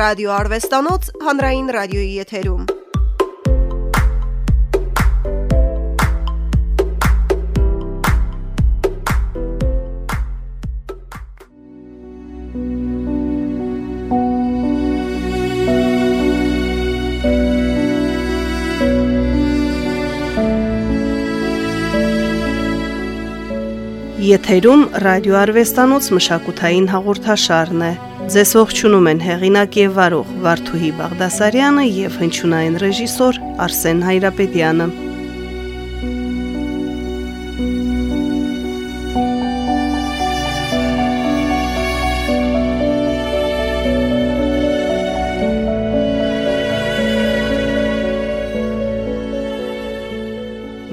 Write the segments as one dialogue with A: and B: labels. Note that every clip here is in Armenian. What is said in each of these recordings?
A: Ռադիո Արվեստանոց հանրային ռադիոյի եթերում։
B: Եթերում ռադիո արվեստանոց մշակութային հաղորդաշարն է։ Ձեզ ողջունում են հեղինակ եւ վարող Վարդուհի Բաղդասարյանը եւ հնչյունային ռեժիսոր Արսեն Հայրապետյանը։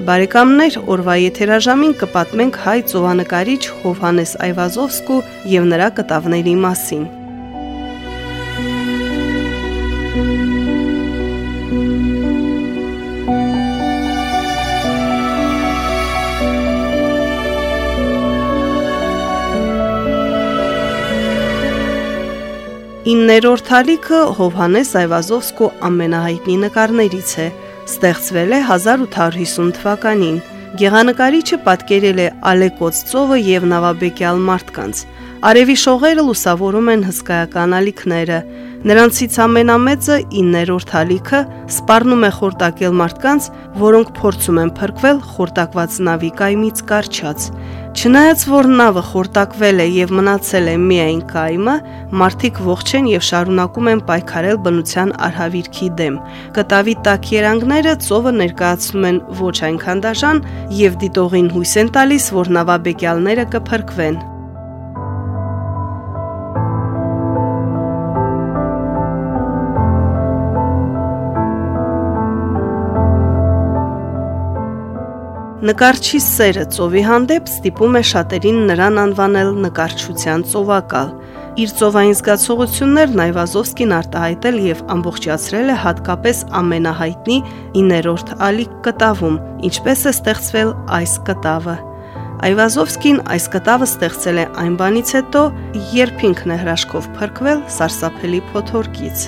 B: Բարեկամներ, օրվա եթերաժամին կպատմենք հայ ծովանկարիչ Հովհանես Այվազովսկու եւ նրա կտավների մասին։ Իններորդ հալիքը Հովհանես Այվազովսկու ամենահայտնի նկարներից է ստեղծվել է 1850 թվականին։ Գեղանկարիչը պատկերել է Ալեկոծ ծովը եւ Նավաբեկյալ մարդկանց։ Արևի շողերը լուսավորում են հսկայական ալիքները։ Նրանցից ամենամեծը 9-րդ ալիքը սպառնում է խորտակել մարդկանց, որոնք փորձում են փրկվել խորտակված նավի կայմից կարճած։ Չնայած որ նավը խորտակվել է եւ մնացել է միայն կայմը, մարդիկ ողջ են եւ շարունակում են պայքարել բնության արհավիրքի դեմ։ Կտավի տակ երանգները ծովը ներկայացնում են ոչ այնքան դաժան եւ դիտողին հույս են տալիս, որ նավաբեկյալները կփրկվեն։ Նկարչի սերը ծովի հանդեպ ստիպում է շատերին նրան անվանել նկարչության ծովակալ։ Իր ծովային զգացողություններն Այվազովսկին արտահայտել եւ ամբողջացրել է հատկապես ամենահայտնի 9-րդ ալիք կտավում, ինչպես է ստեղծվել այս կտավը։ Այվազովսկին այս կտավը ստեղծել է այն բանից հետո, երբ ինքն է հրաշքով փրկվել սարսափելի փոթորկից։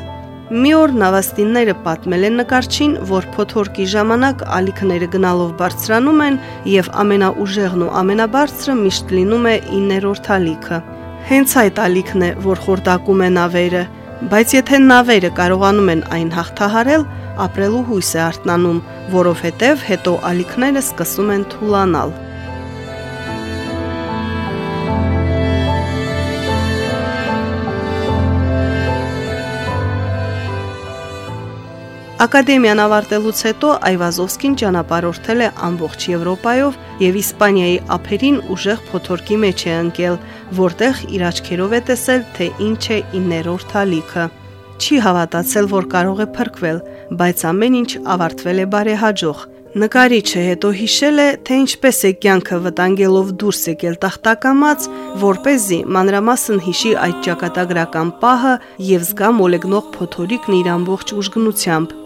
B: Մի օր նավաստինները պատմել են նկարչին, որ փոթորկի ժամանակ ալիքները գնալով բարձրանում են եւ ամենաուժեղն ու ամենաբարձրը միշտ լինում է 9-րդ ալիքը։ Հենց այդ ալիքն է, որ խորտակում է նավերը, բայց եթե նավերը կարողանում են այն հաղթահարել, ապրելու հույս է արտնանում, որովհետև հետո ալիքները սկսում են թուլանալ։ Ակադեմիան ավարտելուց հետո Այվազովսկին ճանապարհորդել է ամբողջ Եվրոպայով եւ Իսպանիայի ափերին ուժեղ փոթորկի մեջ է ընկել, որտեղ իր աչքերով է տեսել, թե ինչ է 9-րդ հալիքը։ Չի հավատացել, որ կարող է փրկվել, բայց ամեն ինչ ավարտվել է բարեհաջող։ Նկարիչը հետո հիշել է, թե ինչպես է կյանքը վտանգելով դուրս եկել տախտակամած, որ เป զի մանրամասն հիշի այդ ճակատագրական պահը եւ զգա մոլեգնող փոթորիկն իր ամբողջ ուժգնությամբ։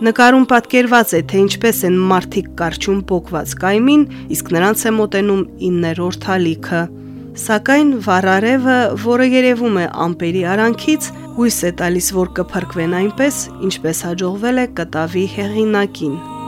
B: Նկարում պատկերված է, թե ինչպես են մարդիկ կարճում փոկված կայմին, իսկ նրանց է մոտենում 9-րդ հալիքը։ Սակայն վառարևը, որը երևում է ամպերի արանքից, հույս է տալիս, որ կփրկվեն այնպես, ինչպես հաջողվել է կտավի հեղինակին։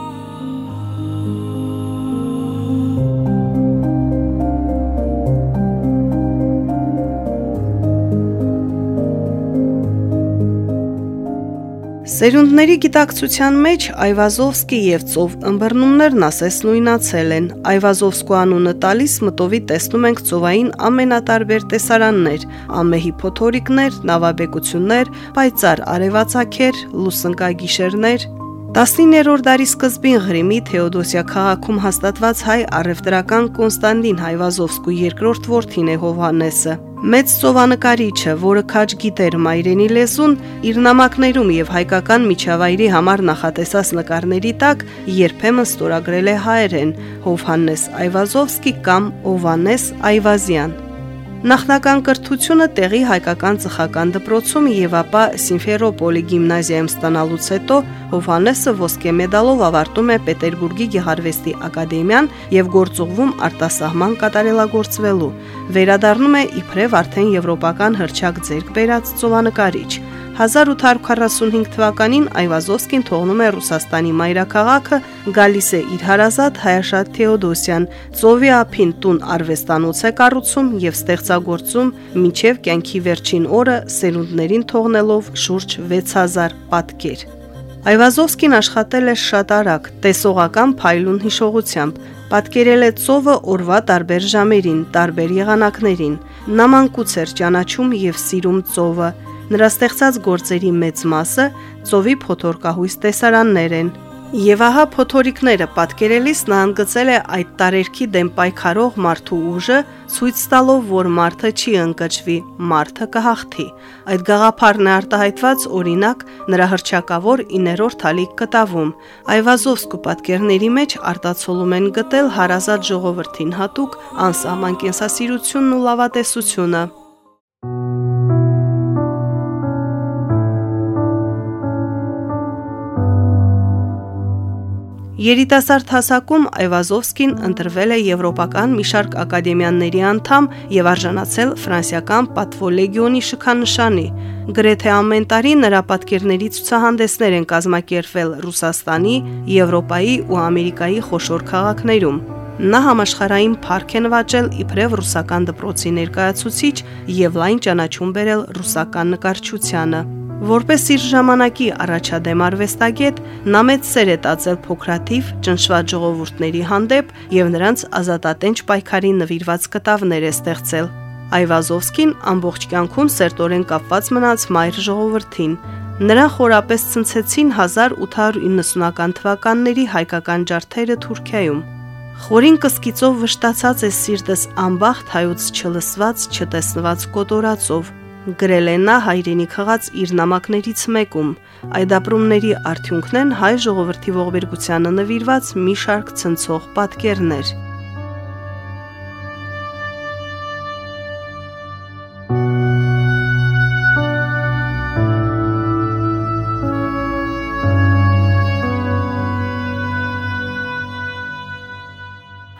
B: Սերունդների գիտակցության մեջ Այվազովսկի եւ ծով ըմբռնումներն ասես նույնացել են։ Այվազովսկու անունը տալիս մտովի տեսնում ենք ծովային ամենատարբեր տեսարաններ՝ ամեհի փոթորիկներ, նավաբեկություններ, պայծառ արևածագեր, լուսնկագիշերներ, 19-րդ դարի սկզբին Ղրիմի Թեոդոսիա քաղաքում հաստատված հայ առևտրական Կոնստանտին Հայվազովսկու երկրորդ որդին է Հովհաննեսը։ Մեծ ծովանկարիչը, որը քաջ գիտեր մայրենի լեզուն, իր նամակներում եւ հայկական միջավայրի համար նախատեսած նկարների տակ երբեմն ստորագրել է հայերեն Հովհաննես Այվազովսկի կամ Օվանես Այվազյան։ Նախնական կրթությունը տեղի հայկական ծխական դպրոցում եւ ապա Սիմֆերոպոլի գիմնազիայում ստանալուց հետո Հովհաննեսը ոսկե մեդալով ավարտում է Պետերբուրգի Գեղարվեստի ակադեմիան եւ գործուղվում արտասահման կատարելագործվելու։ Վերադառնում է իբրև արդեն եվրոպական հրճակ ձեռք բերած ծովանկարիչ։ 1845 թվականին Այվազովսկին թողնում է Ռուսաստանի մայրաքաղաքը, գալիս է իր հարազատ Հայաշատ Թեոդոսյան, ծովի ափին տուն արվեստանոց է կառուցում եւ ստեղծագործում մինչև կյանքի վերջին օրը սերունդներին թողնելով շուրջ 6000 պատկեր։ Այվազովսկին աշխատել է շատ արագ, տեսողական փայլուն հիշողությամբ, պատկերել է ծովը օրվա տարբեր ժամերին, տարբեր եղանակներին։ Նամանկուց էր ճանաչում եւ սիրում ծովը, Նրա ստեղծած գործերի մեծ մասը ծովի փոթորկահույս տեսարաններ են։ Եվ ահա փոթորիկները պատկերելիս նա ընդգծել է այդ տարերքի դեմ պայքարող մարդու ուժը, ցույց տալով, որ մարդը չի ընկճվի, մարդը կհաղթի։ Այդ գաղափարն է արտահայտված օրինակ նրա հրճակավոր 9-րդ հալիկ կտավում։ Այվազովսկու պատկերների մեջ արտացոլում են գտել հարազատ ժողովրդին հատուկ անսահման կենսասիրությունն ու լավատեսությունը։ Երիտասարդ հասակում Այվազովսկին ընտրվել է եվրոպական մի շարք ակադեմիաների անդամ եւ արժանացել ֆրանսիական Պատվո լեգիոնի շքանշանի։ Գրեթե ամեն տարի նրա պատկերների ցուցահանդեսներ են կազմակերպվել Ռուսաստանի, Եվրոպայի ու Ամերիկայի խոշոր քաղաքներում։ Նա համաշխարային փառք է նվաճել իբրև ռուսական դպրոցի ներկայացուցիչ եւ լայն ճանաչում բերել ռուսական նկարչությանը։ Որպես իր ժամանակի առաջադեմ արվեստագետ, նա մեծ սեր է տածել փոքրաթիվ ճնշված ժողովուրդների հանդեպ եւ նրանց ազատատենչ պայքարի նվիրված կտավներ է ստեղծել։ Այվազովսկին ամբողջ կյանքում սերտորեն կապված մնաց մայր ժողովրդին։ Նրան խորապես ցնցեցին 1890-ական թվականների հայկական ջարդերը Թուրքիայում։ Խորին կսկիծով վշտացած է սիրտս անբախտ հայոց չլսված, չտեսնված կոտորածով գրել է նա հայրենի խղած իր նամակներից մեկում։ Այդ ապրումների արդյունքն են հայ ժողովրդի ողբերգությանը նվիրված մի շարք ցնցող պատկերներ։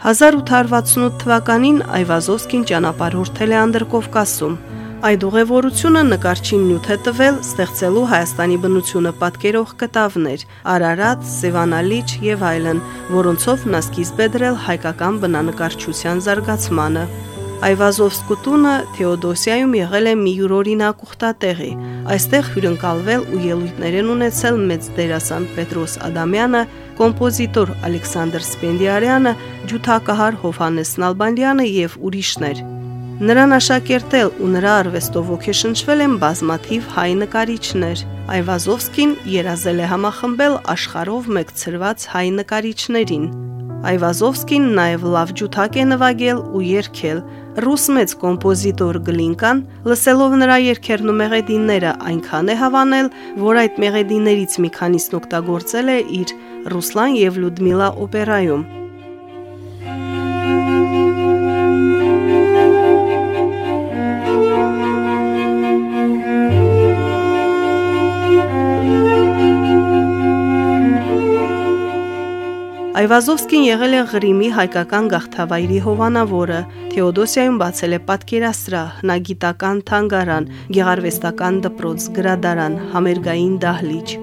B: «1868 թվականին Այվազովսկին ճանապարհորդել է Անդրկովկասում, Այդ ուղևորությունը նկարչին նյութ է տվել ստեղծելու Հայաստանի բնությունը պատկերող կտավներ՝ Արարատ, Սևանալիչ եւ այլն, որոնցով նա սկիզբ է դրել հայկական բնանկարչության զարգացմանը։ Այվազովսկու տունը Թեոդոսիայում եղել է մի յուրօրինակ ուխտատեղի։ Այստեղ հյուրընկալվել ու ելույթներ են ունեցել մեծ դերասան Պետրոս Ադամյանը, կոմպոզիտոր Ալեքսանդր Սպենդիարյանը, ջութակահար Հովհաննես Նալբանդյանը եւ ուրիշներ։ Նրան աշակերտել ու նրա արվեստով ոգեշնչվել են բազմաթիվ հայ նկարիչներ։ Այվազովսկին երազել է համախմբել աշխարհով մեկցրված հայ նկարիչներին։ Այվազովսկին նաև լավ ջութակ է նվագել ու երգել։ Ռուս մեծ կոմպոզիտոր Գլինկան, լսելով նրա երգերն ու մեղեդինները, այնքան է հավանել, որ այդ մեղեդիներից մի քանիսն օգտագործել է իր Ռուսլան եւ Լյուդմիլա օպերայում։ Այվազովսկին եղել է Ղրիմի հայկական գաղթավայրի հովանավորը, Թեոդոսիայում բացել է պատկերասրահ, հնագիտական թանգարան, գեղարվեստական դպրոց, գրադարան, համերգային դահլիճ։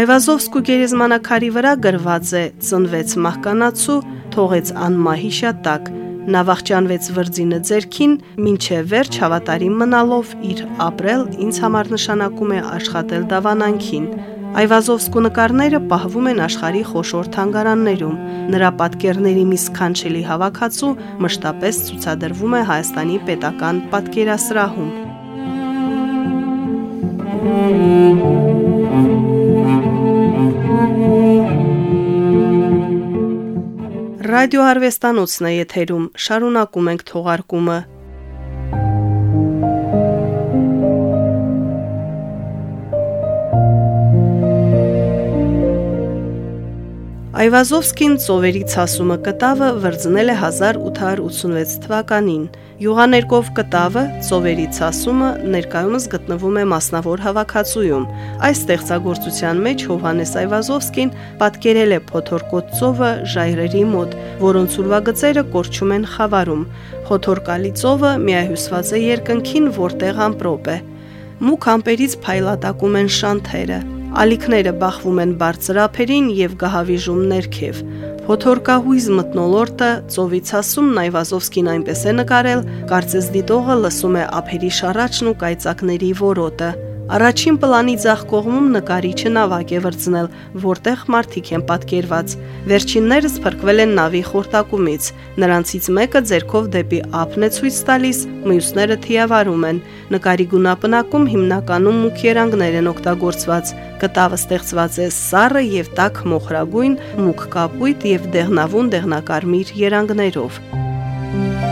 B: Այվազովսկու գերեզմանակարի վրա գրված է ծնվեց մահկանացու, թողեց անմահի շատակ, նա վախճանվեց վրձինը ձերքին, ինչե վերջ հավատարիմ մնալով իր ապրել ինձ համար նշանակում է աշխատել դավանանքին, Այվազովսկու նկարները պահվում են աշխարհի խոշոր թանգարաններում։ Նրա պատկերների մի սքանչելի հավաքածու մշտապես ցուցադրվում է Հայաստանի պետական պատկերասրահում։ Ռադիո արվեստանոցն է եթերում։ Շարունակում ենք թողարկումը։ Այվազովսկին ծովերի ցասումը կտավը վրձնել է 1886 թվականին։ Յուղաներկով կտավը ծովերի ցասումը ներկայումս գտնվում է մասնավոր հավաքածուում։ Այս ստեղծագործության մեջ Հովանես Այվազովսկին պատկերել է փոթորկոտ ծովը ժայռերի մոտ, որոնց ուրվագծերը կորչում են խավարում։ Փոթորկալի ծովը միահյուսված է երկնքին, որտեղ ամպրոպ է։ Մուք ամպերից փայլատակում են շանթերը։ Ալիքները բախվում են բարձր ափերին եւ գահավիժում ներքև։ Փոթորկահույզ մտնոլորտը ծովից ասում Նայվազովսկին այնպես է նկարել, կարծես դիտողը լսում է ափերի շարաչն ու կայծակների որոտը։ Առաջին պլանի ցախ կողմում նկարիչը նավակ է վրձնել, որտեղ մարդիկ են պատկերված։ Վերջիններս փրկվել են նավի խորտակումից։ Նրանցից մեկը ձերքով դեպի ափն է ցույց տալիս, մյուսները թիավարում են։ Նկարի գունապնակում հիմնականում մուք երանգներ են օգտագործված։ Կտավը ստեղծված է սառը եւ տաք մոխրագույն, մուք կապույտ եւ դեղնավուն դեղնակարմիր երանգներով։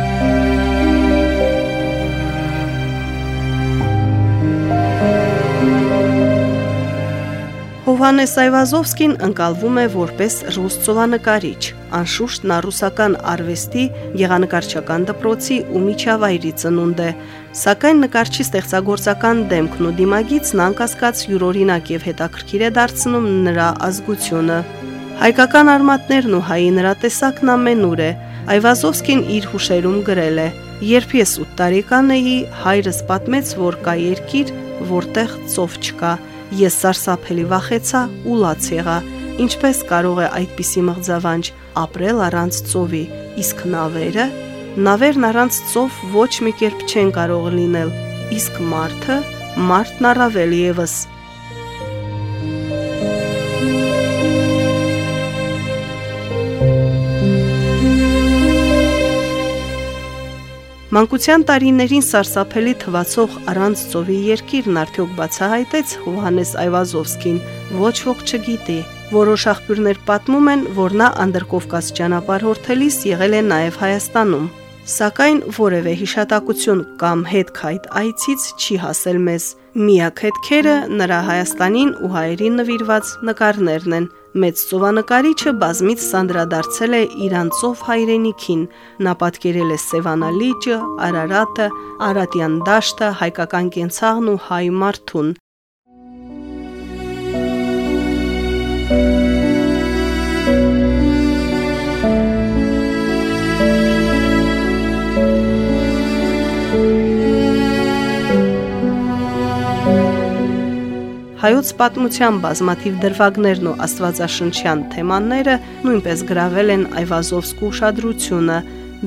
B: Հովանես Այվազովսկին ընկալվում է որպես ռուս ծովանկարիչ։ Անշուշտ նա ռուսական արվեստի գեղանկարչական դպրոցի ու միջավայրի ծնունդ է, սակայն նկարչի ստեղծագործական դեմքն ու դիմագիծն անկասկած յուրօրինակ եւ հետաքրքիր է դարձնում նրա ազգությունը։ Հայկական արմատներն ու հայի նրա տեսակն ամենուր է։ Այվազովսկին իր հուշերում գրել է. Երբ ես 8 տարեկան էի, հայրս պատմեց, որ կա երկիր, որտեղ ծով չկա Ես սարսափելի վախեցա ու լաց եղա։ Ինչպես կարող է այդպիսի մղձավանջ ապրել առանց ծովի, իսկ նավերը, նավերն առանց ծով ոչ մի կերպ չեն կարող լինել, իսկ մարդը, մարդն առավել եւս Մանկության տարիներին սարսափելի թվացող առանց ծովի երկիրն արդյոք բացահայտեց Հովհանես Այվազովսկին, ոչ ոք չգիտի։ Որոշ աղբյուրներ պատմում են, որ նա Անդրկովկաս ճանապարհորդելիս եղել է նաև Հայաստանում։ Սակայն որևէ հիշատակություն կամ հետքայտ այցից չի հասել մեզ։ Միակ հետքերը նրա Հայաստանին ու հայերին նվիրված նկարներն են, Մեծ ծովանկարիչը բազմից սանդրադարձել է Իրանցով հայրենիքին։ Նա պատկերել է Սևանալիճը, Արարատը, Արատյան դաշտը, հայկական կենցաղն ու հայ մարդուն։ Հայոց պատմության բազմաթիվ դրվագներն ու աստվածաշնչյան թեմաները նույնպես գրավել են Այվազովսկու ուշադրությունը։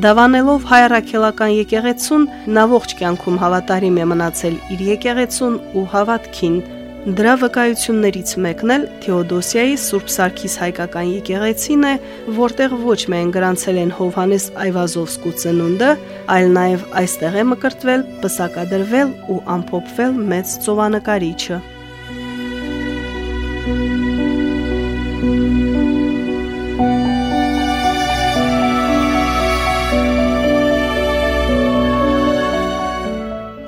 B: Դավանելով հայրաքելական եկեղեցուն, նա ողջ կյանքում հավատարիմ է մնացել իր եկեղեցուն ու հավատքին։ Դրա վկայություններից մեկն էլ Թեոդոսիայի Սուրբ Սարգիս հայկական եկեղեցին է, որտեղ ոչ միայն գրանցել են Հովհանես Այվազովսկու ծնունդը, այլ նաև այստեղ է մկրտվել, պսակադրվել ու ամփոփվել մեծ ծովանկարիչը։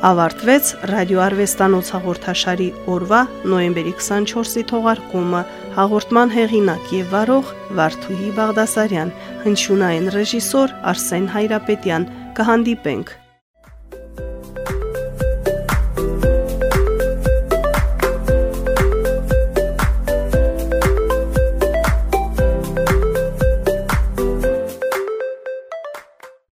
B: ավարտվեց ռադիոարվեստանոց հաղորդաշարի օրվա նոյեմբերի 24-ի թողարկումը հաղորդման հեղինակ եւ վարող Վարդուհի Բաղդասարյան հնչյունային ռեժիսոր Արսեն Հայրապետյան կհանդիպենք